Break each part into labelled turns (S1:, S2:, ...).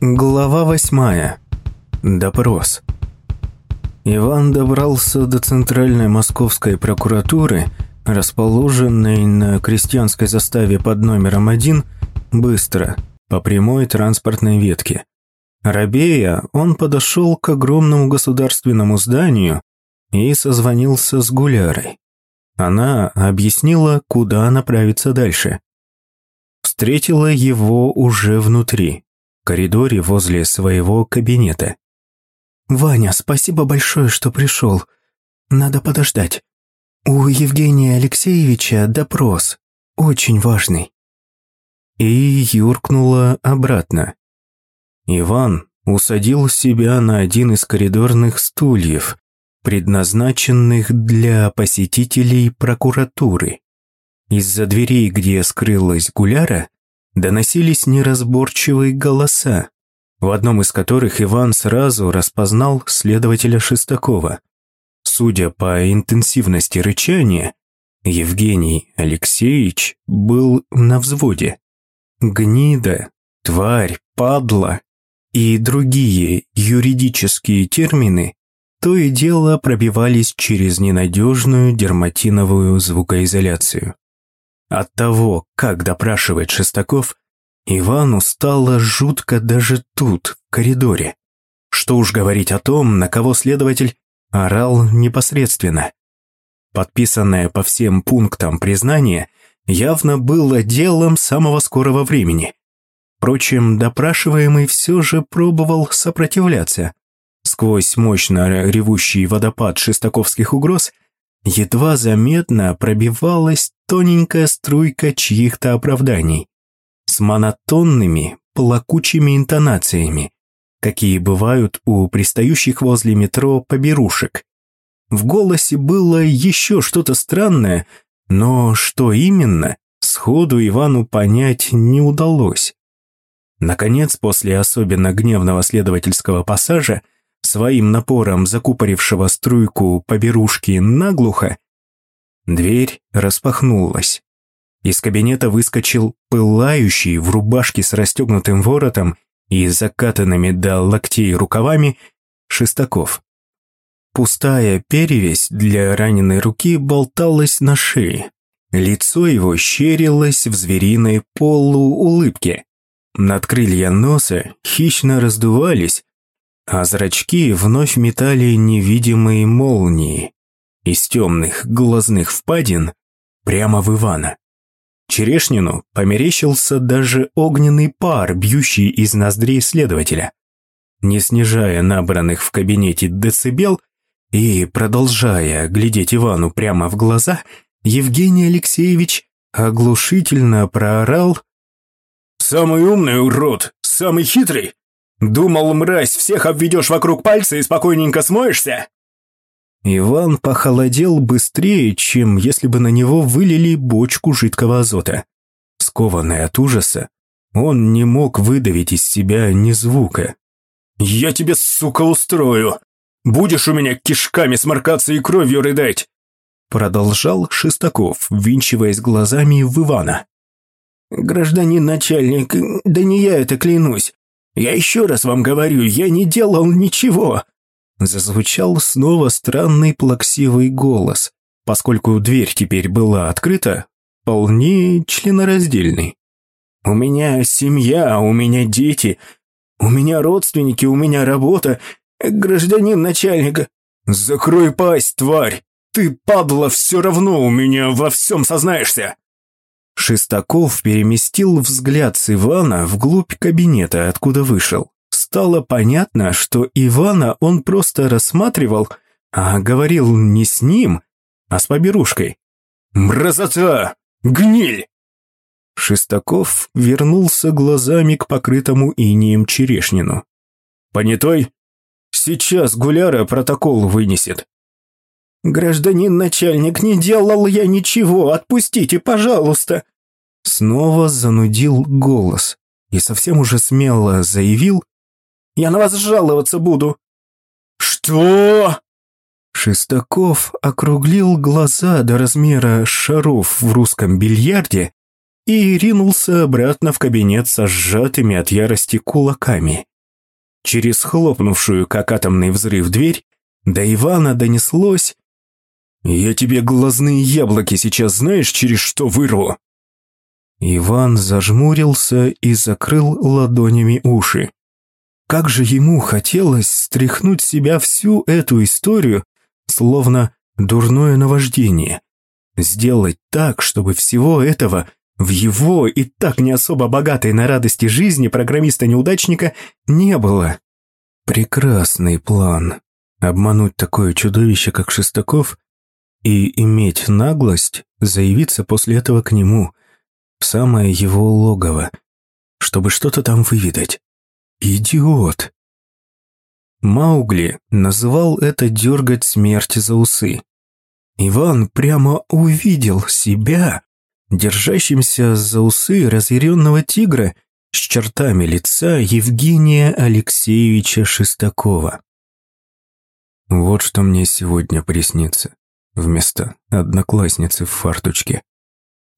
S1: Глава восьмая. Допрос. Иван добрался до Центральной Московской прокуратуры, расположенной на крестьянской заставе под номером один, быстро, по прямой транспортной ветке. Рабея, он подошел к огромному государственному зданию и созвонился с Гулярой. Она объяснила, куда направиться дальше. Встретила его уже внутри, коридоре возле своего кабинета. «Ваня, спасибо большое, что пришел. Надо подождать. У Евгения Алексеевича допрос. Очень важный». И юркнула обратно. Иван усадил себя на один из коридорных стульев, предназначенных для посетителей прокуратуры. Из-за дверей, где скрылась Гуляра, доносились неразборчивые голоса, в одном из которых Иван сразу распознал следователя Шестакова. Судя по интенсивности рычания, Евгений Алексеевич был на взводе. Гнида, тварь, падла и другие юридические термины то и дело пробивались через ненадежную дерматиновую звукоизоляцию. От того, как допрашивает Шестаков, Ивану стало жутко даже тут, в коридоре. Что уж говорить о том, на кого следователь орал непосредственно. Подписанное по всем пунктам признание явно было делом самого скорого времени. Впрочем, допрашиваемый все же пробовал сопротивляться. Сквозь мощно ревущий водопад шестаковских угроз едва заметно пробивалась тоненькая струйка чьих-то оправданий с монотонными, плакучими интонациями, какие бывают у пристающих возле метро поберушек. В голосе было еще что-то странное, но что именно, сходу Ивану понять не удалось. Наконец, после особенно гневного следовательского пассажа, своим напором закупорившего струйку поберушки наглухо, дверь распахнулась. Из кабинета выскочил пылающий в рубашке с расстегнутым воротом и закатанными до локтей рукавами Шестаков. Пустая перевесь для раненой руки болталась на шее. Лицо его щерилось в звериной полуулыбке. Надкрылья носа хищно раздувались, а зрачки вновь метали невидимые молнии из темных глазных впадин прямо в Ивана. Черешнину померещился даже огненный пар, бьющий из ноздрей следователя. Не снижая набранных в кабинете децибел и продолжая глядеть Ивану прямо в глаза, Евгений Алексеевич оглушительно проорал «Самый умный урод, самый хитрый, Думал, мразь, всех обведешь вокруг пальца и спокойненько смоешься?» Иван похолодел быстрее, чем если бы на него вылили бочку жидкого азота. Скованный от ужаса, он не мог выдавить из себя ни звука. «Я тебе, сука, устрою! Будешь у меня кишками сморкаться и кровью рыдать!» Продолжал Шестаков, ввинчиваясь глазами в Ивана. «Гражданин начальник, да не я это клянусь. Я еще раз вам говорю, я не делал ничего!» Зазвучал снова странный плаксивый голос, поскольку дверь теперь была открыта, вполне членораздельный. «У меня семья, у меня дети, у меня родственники, у меня работа, гражданин начальника». «Закрой пасть, тварь! Ты, падла, все равно у меня во всем сознаешься!» Шестаков переместил взгляд с Ивана вглубь кабинета, откуда вышел. Стало понятно, что Ивана он просто рассматривал, а говорил не с ним, а с поберушкой. «Мразота! Гниль!» Шестаков вернулся глазами к покрытому инием черешнину. «Понятой? Сейчас Гуляра протокол вынесет». «Гражданин начальник, не делал я ничего, отпустите, пожалуйста!» Снова занудил голос и совсем уже смело заявил «Я на вас жаловаться буду!» «Что?» Шестаков округлил глаза до размера шаров в русском бильярде и ринулся обратно в кабинет со сжатыми от ярости кулаками. Через хлопнувшую, как атомный взрыв, дверь до Ивана донеслось «Я тебе глазные яблоки сейчас знаешь, через что вырву?» Иван зажмурился и закрыл ладонями уши. Как же ему хотелось стряхнуть себя всю эту историю, словно дурное наваждение. Сделать так, чтобы всего этого в его и так не особо богатой на радости жизни программиста-неудачника не было. Прекрасный план. Обмануть такое чудовище, как Шестаков, и иметь наглость заявиться после этого к нему, в самое его логово, чтобы что-то там выведать. Идиот! Маугли называл это дергать смерть за усы. Иван прямо увидел себя, держащимся за усы разъяренного тигра с чертами лица Евгения Алексеевича Шестакова. Вот что мне сегодня приснится вместо одноклассницы в фарточке.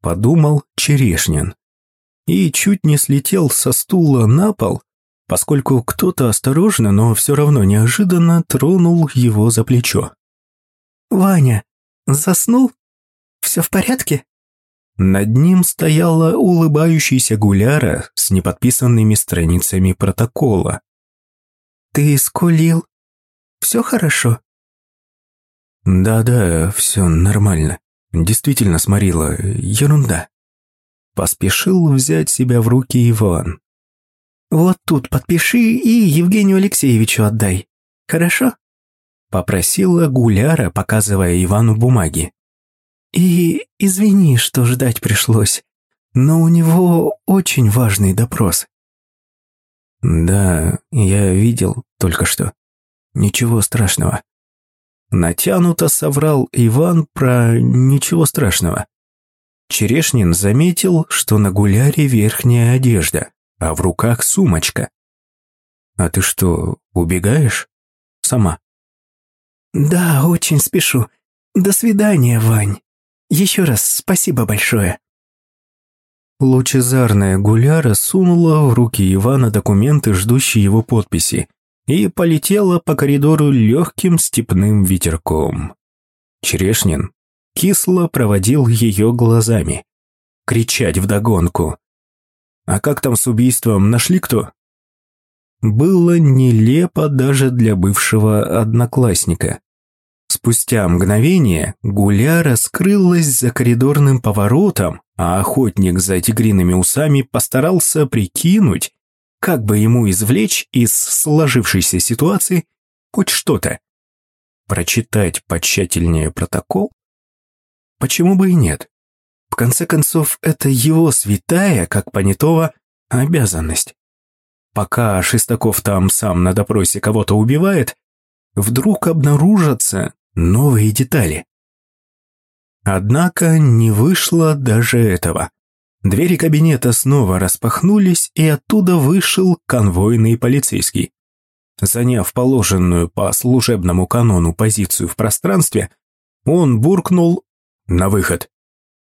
S1: Подумал Черешнин. И чуть не слетел со стула на пол, поскольку кто-то осторожно, но все равно неожиданно тронул его за плечо.
S2: «Ваня, заснул? Все в порядке?»
S1: Над ним стояла улыбающаяся гуляра с неподписанными страницами протокола.
S2: «Ты скулил? Все хорошо?»
S1: «Да-да, все нормально. Действительно сморила. Ерунда». Поспешил взять себя в руки Иван.
S2: «Вот тут подпиши и Евгению Алексеевичу отдай. Хорошо?»
S1: Попросила Гуляра, показывая Ивану бумаги.
S2: «И извини, что ждать пришлось, но у него очень важный допрос».
S1: «Да, я видел только что. Ничего страшного». Натянуто соврал Иван про «ничего страшного». Черешнин заметил, что на гуляре верхняя одежда а в руках сумочка. «А ты что, убегаешь? Сама?»
S2: «Да, очень спешу. До свидания, Вань. Еще раз спасибо большое».
S1: Лучезарная гуляра сунула в руки Ивана документы, ждущие его подписи, и полетела по коридору легким степным ветерком. Черешнин кисло проводил ее глазами. Кричать вдогонку. А как там с убийством, нашли кто? Было нелепо даже для бывшего одноклассника. Спустя мгновение Гуля раскрылась за коридорным поворотом, а охотник за тигриными усами постарался прикинуть, как бы ему извлечь из сложившейся ситуации хоть что-то. Прочитать потщательнее протокол? Почему бы и нет? В конце концов, это его святая, как понятого, обязанность. Пока Шестаков там сам на допросе кого-то убивает, вдруг обнаружатся новые детали. Однако не вышло даже этого. Двери кабинета снова распахнулись, и оттуда вышел конвойный полицейский. Заняв положенную по служебному канону позицию в пространстве, он буркнул «на выход»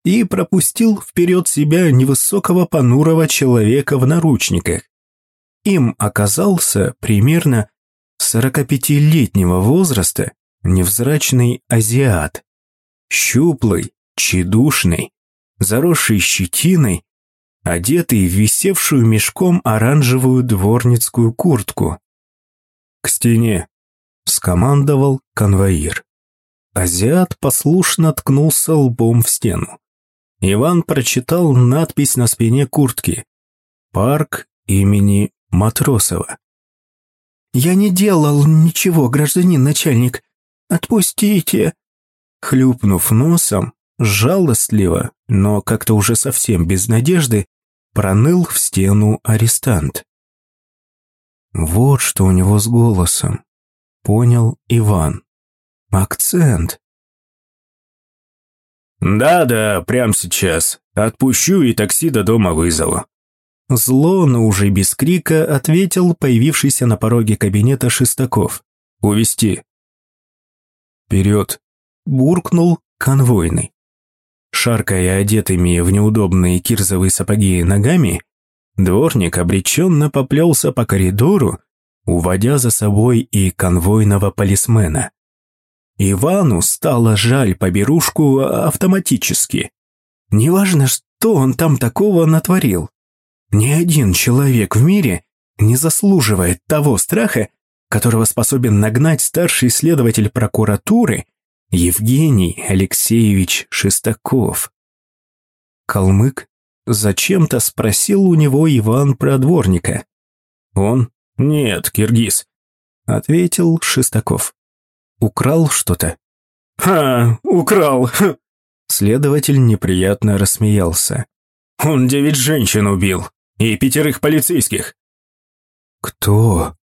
S1: и пропустил вперед себя невысокого понурого человека в наручниках. Им оказался примерно 45-летнего возраста невзрачный азиат. Щуплый, тщедушный, заросший щетиной, одетый в висевшую мешком оранжевую дворницкую куртку. «К стене!» – скомандовал конвоир. Азиат послушно ткнулся лбом в стену. Иван прочитал надпись на спине куртки. «Парк имени Матросова».
S2: «Я не делал ничего, гражданин начальник. Отпустите!»
S1: Хлюпнув носом, жалостливо, но как-то уже совсем без надежды, проныл в стену арестант. Вот что у него с голосом. Понял Иван. Акцент. «Да-да, прямо сейчас. Отпущу и такси до дома вызову». Зло, но уже без крика, ответил появившийся на пороге кабинета Шестаков. «Увести». «Вперед!» – буркнул конвойный. Шаркая одетыми в неудобные кирзовые сапоги ногами, дворник обреченно поплелся по коридору, уводя за собой и конвойного полисмена. Ивану стало жаль поберушку автоматически. Неважно, что он там такого натворил. Ни один человек в мире не заслуживает того страха, которого способен нагнать старший следователь прокуратуры Евгений Алексеевич Шестаков. Калмык зачем-то спросил у него Иван про дворника. Он «Нет, киргиз», — ответил Шестаков. «Украл что-то?»
S3: «Ха, украл!»
S1: Следователь неприятно рассмеялся.
S3: «Он девять женщин убил и пятерых полицейских».
S1: «Кто?»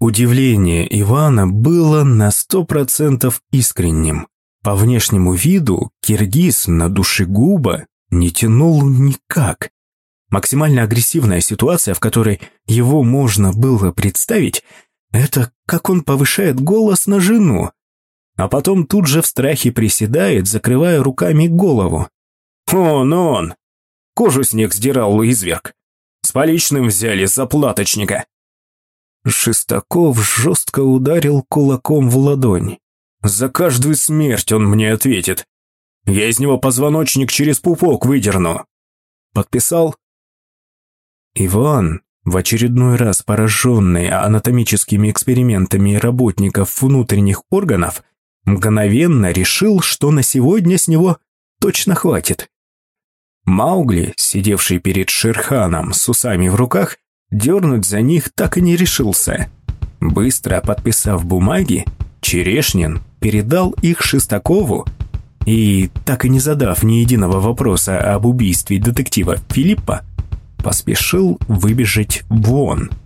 S1: Удивление Ивана было на сто процентов искренним. По внешнему виду киргиз на душегуба не тянул никак. Максимально агрессивная ситуация, в которой его можно было представить, это как он повышает голос на жену, а потом тут же в страхе приседает, закрывая руками голову.
S3: «Он, он! Кожу снег сдирал изверг. С поличным взяли за платочника».
S1: Шестаков жестко ударил кулаком в ладонь.
S3: «За каждую смерть он мне ответит. Я из него позвоночник через пупок выдерну». Подписал?
S1: Иван, в очередной раз пораженный анатомическими экспериментами работников внутренних органов, мгновенно решил, что на сегодня с него точно хватит. Маугли, сидевший перед Шерханом с усами в руках, Дернуть за них так и не решился. Быстро подписав бумаги, Черешнин передал их Шестакову и, так и не задав ни единого вопроса об убийстве детектива Филиппа, поспешил выбежать вон –